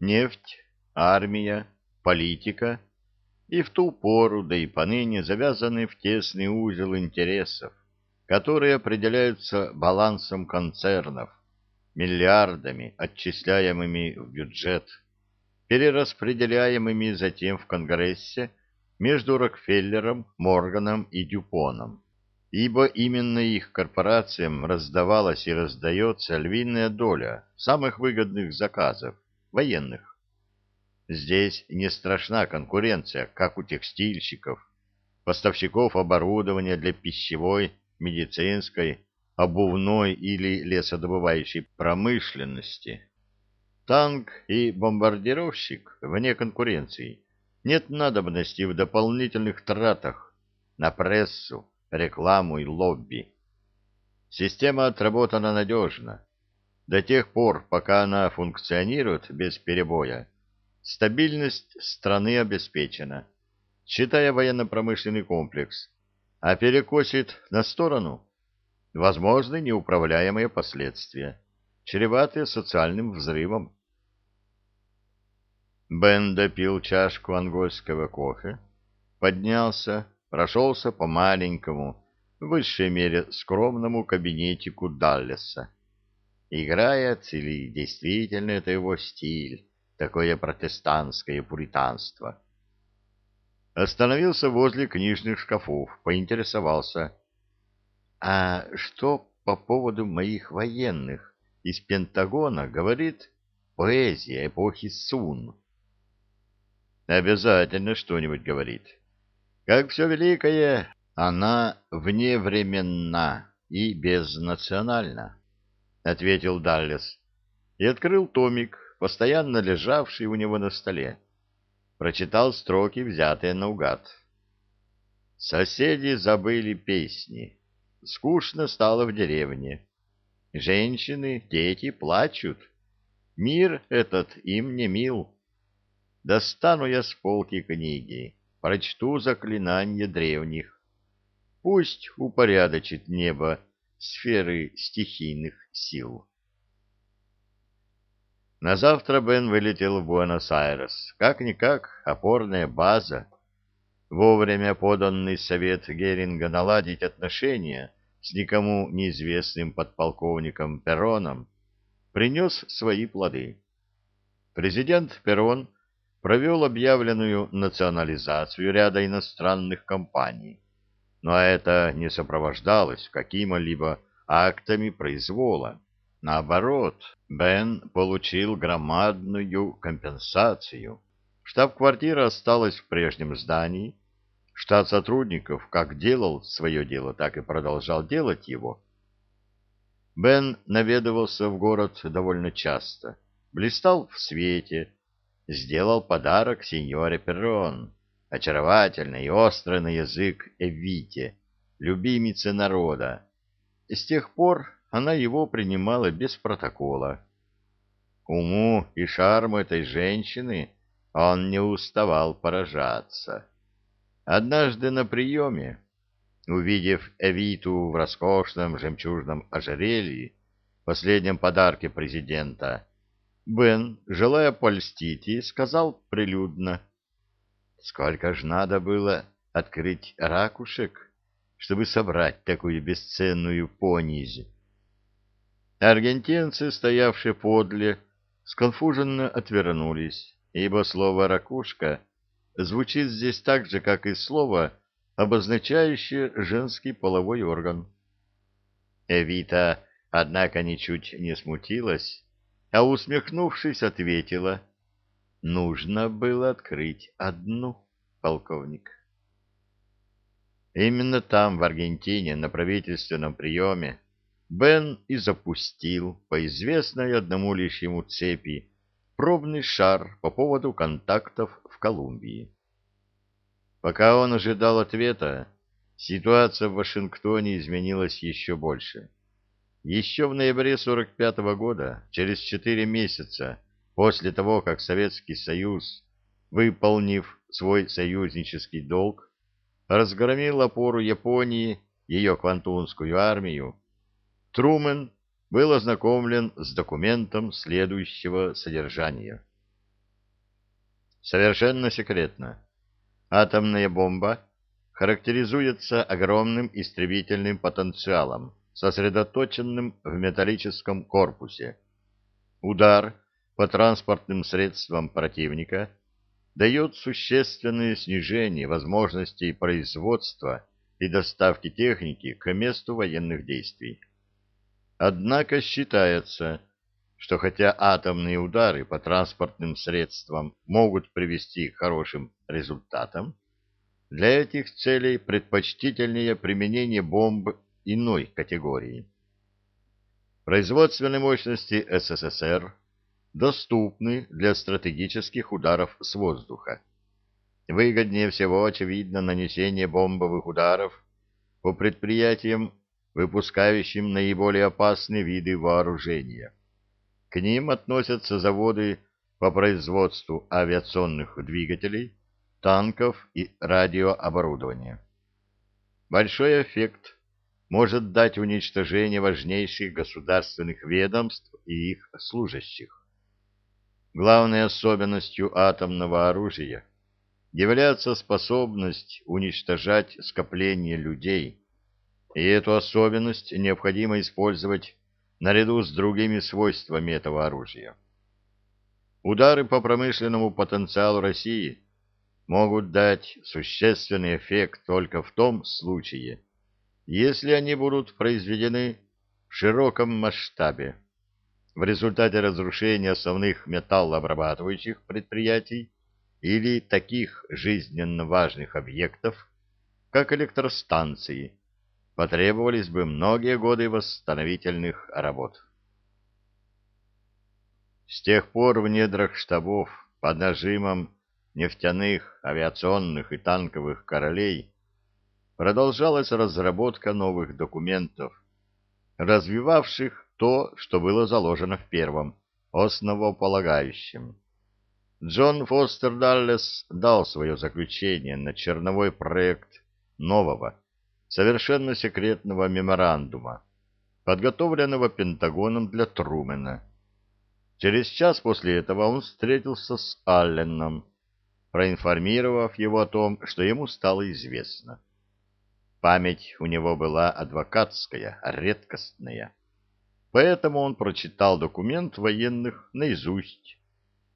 нефть, армия, политика. И в ту пору, да и поныне завязаны в тесный узел интересов, которые определяются балансом концернов, миллиардами, отчисляемыми в бюджет, перераспределяемыми затем в Конгрессе между Рокфеллером, Морганом и Дюпоном, ибо именно их корпорациям раздавалась и раздается львиная доля самых выгодных заказов, военных. Здесь не страшна конкуренция, как у текстильщиков, поставщиков оборудования для пищевой, медицинской, обувной или лесодобывающей промышленности. Танк и бомбардировщик вне конкуренции. Нет надобности в дополнительных тратах на прессу, рекламу и лобби. Система отработана надежно. До тех пор, пока она функционирует без перебоя, стабильность страны обеспечена, считая военно-промышленный комплекс, а перекосит на сторону, возможны неуправляемые последствия, чреватые социальным взрывом. Бен допил чашку ангольского кофе, поднялся, прошелся по маленькому, в высшей мере скромному кабинетику Даллеса. Играет или действительно это его стиль, такое протестантское пуританство? Остановился возле книжных шкафов, поинтересовался. — А что по поводу моих военных из Пентагона говорит поэзия эпохи Сун? Обязательно что-нибудь говорит. Как все великое, она вневременна и безнациональна, — ответил Даллес и открыл томик, постоянно лежавший у него на столе. Прочитал строки, взятые наугад. Соседи забыли песни. Скучно стало в деревне. Женщины, дети плачут. Мир этот им не мил. Достану я с полки книги, прочту заклинания древних. Пусть упорядочит небо сферы стихийных сил. На завтра Бен вылетел в Буэнос-Айрес. Как-никак опорная база. Вовремя поданный совет Геринга наладить отношения с никому неизвестным подполковником Перроном принес свои плоды. Президент Перрон провел объявленную национализацию ряда иностранных компаний, но это не сопровождалось какими-либо актами произвола. Наоборот, Бен получил громадную компенсацию. Штаб-квартира осталась в прежнем здании. Штат сотрудников как делал свое дело, так и продолжал делать его. Бен наведывался в город довольно часто, блистал в свете, сделал подарок сеньоре Перрон, очаровательный и острый на язык Эвите, любимице народа. С тех пор она его принимала без протокола. Уму и шарму этой женщины он не уставал поражаться. Однажды на приеме, увидев Эвиту в роскошном жемчужном ожерелье, последнем подарке президента, Бен, желая польстить ей, сказал прилюдно, «Сколько ж надо было открыть ракушек, чтобы собрать такую бесценную понизь?» Аргентинцы, стоявшие подле, сконфуженно отвернулись, ибо слово «ракушка» звучит здесь так же, как и слово, обозначающее женский половой орган. Эвита, однако, ничуть не смутилась, а, усмехнувшись, ответила, «Нужно было открыть одну, полковник». Именно там, в Аргентине, на правительственном приеме, Бен и запустил по известной одному лишь ему цепи пробный шар по поводу контактов в Колумбии. Пока он ожидал ответа, ситуация в Вашингтоне изменилась еще больше. Еще в ноябре 45 -го года, через четыре месяца после того, как Советский Союз, выполнив свой союзнический долг, разгромил опору Японии, ее квантунскую армию, Трумен был ознакомлен с документом следующего содержания. Совершенно секретно. Атомная бомба характеризуется огромным истребительным потенциалом, сосредоточенным в металлическом корпусе. Удар по транспортным средствам противника дает существенное снижение возможностей производства и доставки техники к месту военных действий. Однако считается, что хотя атомные удары по транспортным средствам могут привести к хорошим результатам, для этих целей предпочтительнее применение бомб иной категории. Производственные мощности СССР доступны для стратегических ударов с воздуха. Выгоднее всего, очевидно, нанесение бомбовых ударов по предприятиям, выпускающим наиболее опасные виды вооружения. К ним относятся заводы по производству авиационных двигателей, танков и радиооборудования. Большой эффект может дать уничтожение важнейших государственных ведомств и их служащих. Главной особенностью атомного оружия является способность уничтожать скопление людей, и эту особенность необходимо использовать наряду с другими свойствами этого оружия. Удары по промышленному потенциалу России могут дать существенный эффект только в том случае, если они будут произведены в широком масштабе в результате разрушения основных металлообрабатывающих предприятий или таких жизненно важных объектов, как электростанции, потребовались бы многие годы восстановительных работ. С тех пор в недрах штабов под нажимом нефтяных, авиационных и танковых королей продолжалась разработка новых документов, развивавших то, что было заложено в первом, основополагающем. Джон Фостер Даллес дал свое заключение на черновой проект нового, совершенно секретного меморандума, подготовленного Пентагоном для Трумэна. Через час после этого он встретился с Алленом, проинформировав его о том, что ему стало известно. Память у него была адвокатская, редкостная. Поэтому он прочитал документ военных наизусть,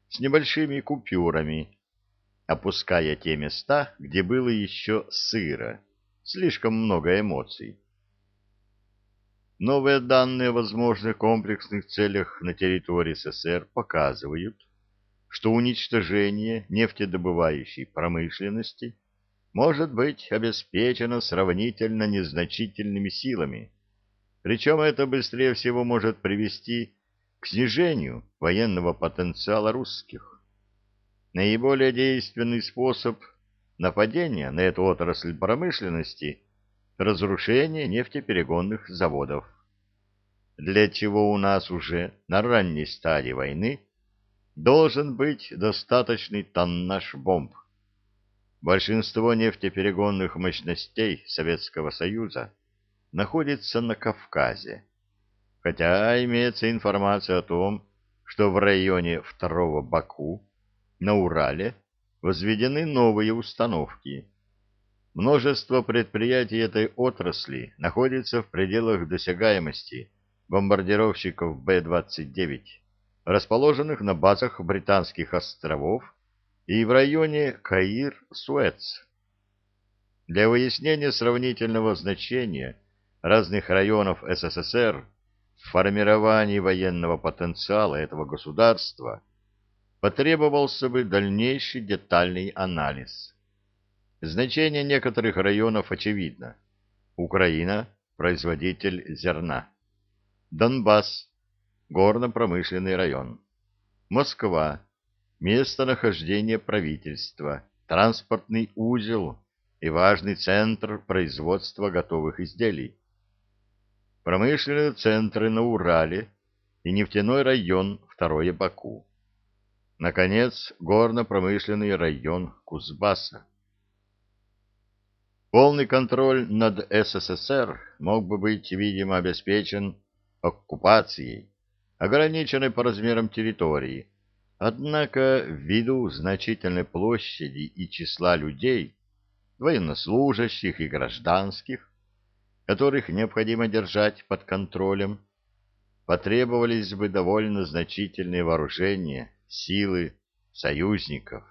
с небольшими купюрами, опуская те места, где было еще сыро, слишком много эмоций. Новые данные о возможных комплексных целях на территории СССР показывают, что уничтожение нефтедобывающей промышленности может быть обеспечено сравнительно незначительными силами, причем это быстрее всего может привести к снижению военного потенциала русских. Наиболее действенный способ нападения на эту отрасль промышленности – разрушение нефтеперегонных заводов, для чего у нас уже на ранней стадии войны – должен быть достаточный тоннаж бомб. Большинство нефтеперегонных мощностей Советского Союза находится на Кавказе, хотя имеется информация о том, что в районе второго Баку на Урале возведены новые установки. Множество предприятий этой отрасли находится в пределах досягаемости бомбардировщиков Б-29 расположенных на базах Британских островов и в районе Каир-Суэц. Для выяснения сравнительного значения разных районов СССР в формировании военного потенциала этого государства потребовался бы дальнейший детальный анализ. Значение некоторых районов очевидно. Украина – производитель зерна. Донбасс горно-промышленный район. Москва. Местонахождение правительства, транспортный узел и важный центр производства готовых изделий. Промышленные центры на Урале и нефтяной район второе Баку. Наконец, горно-промышленный район Кузбасса. Полный контроль над СССР мог бы быть, видимо, обеспечен оккупацией ограниченной по размерам территории, Однако ввиду значительной площади и числа людей, военнослужащих и гражданских, которых необходимо держать под контролем, потребовались бы довольно значительные вооружения, силы союзников.